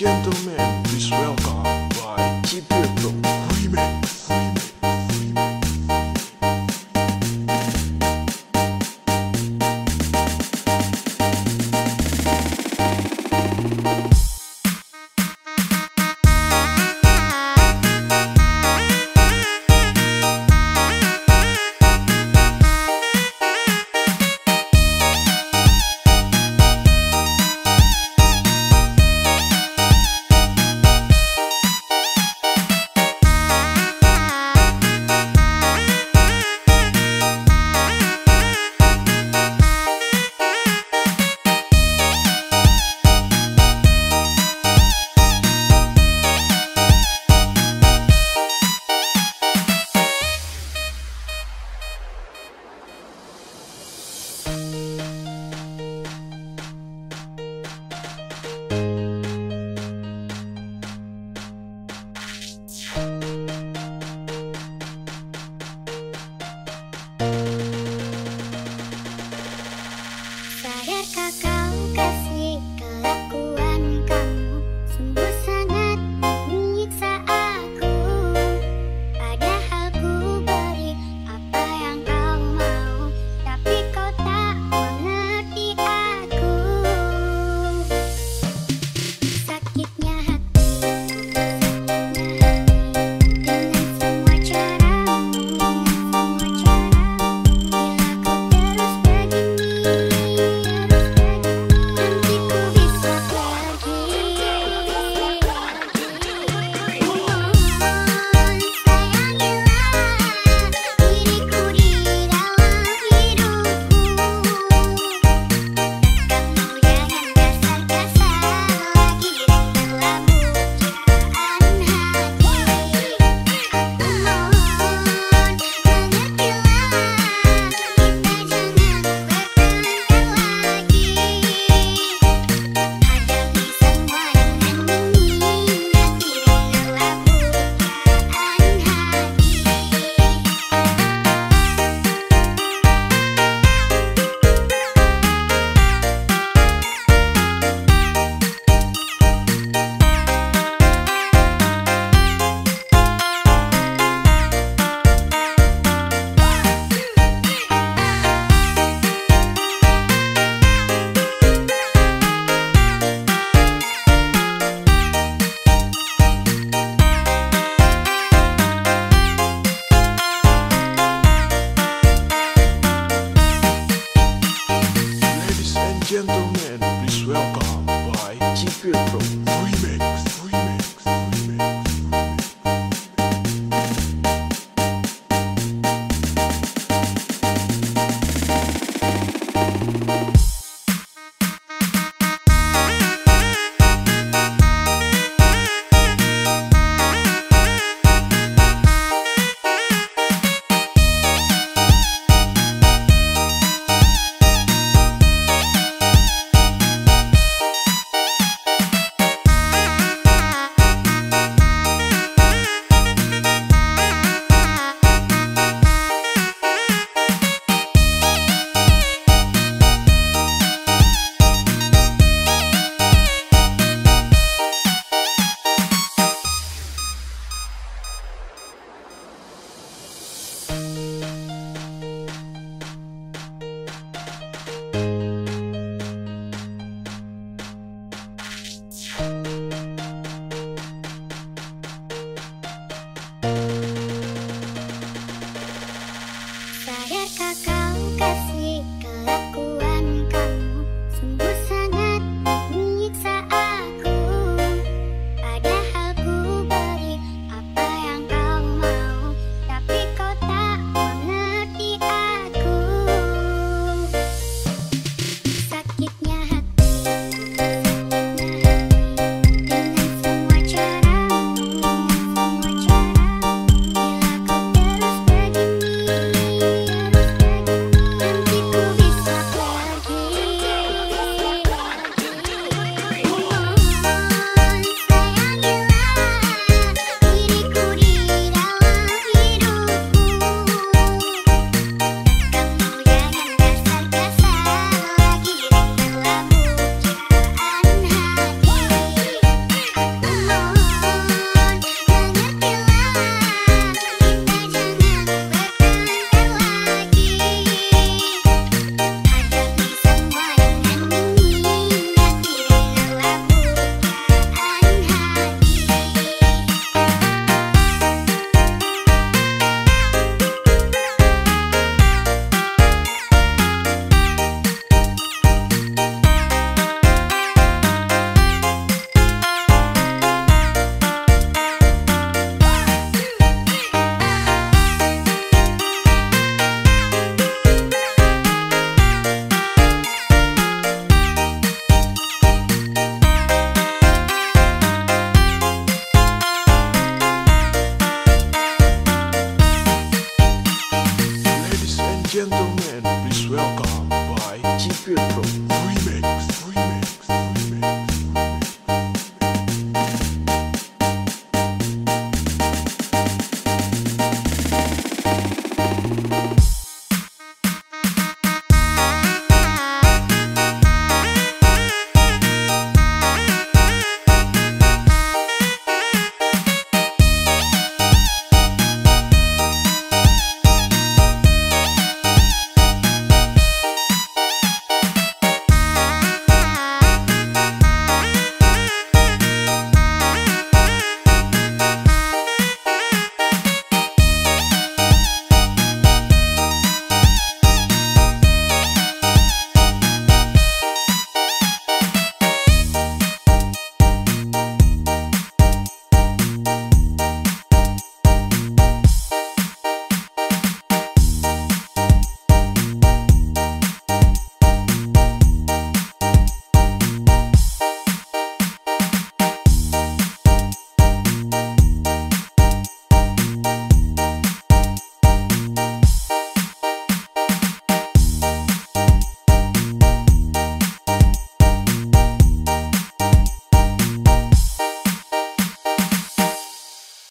gentleman.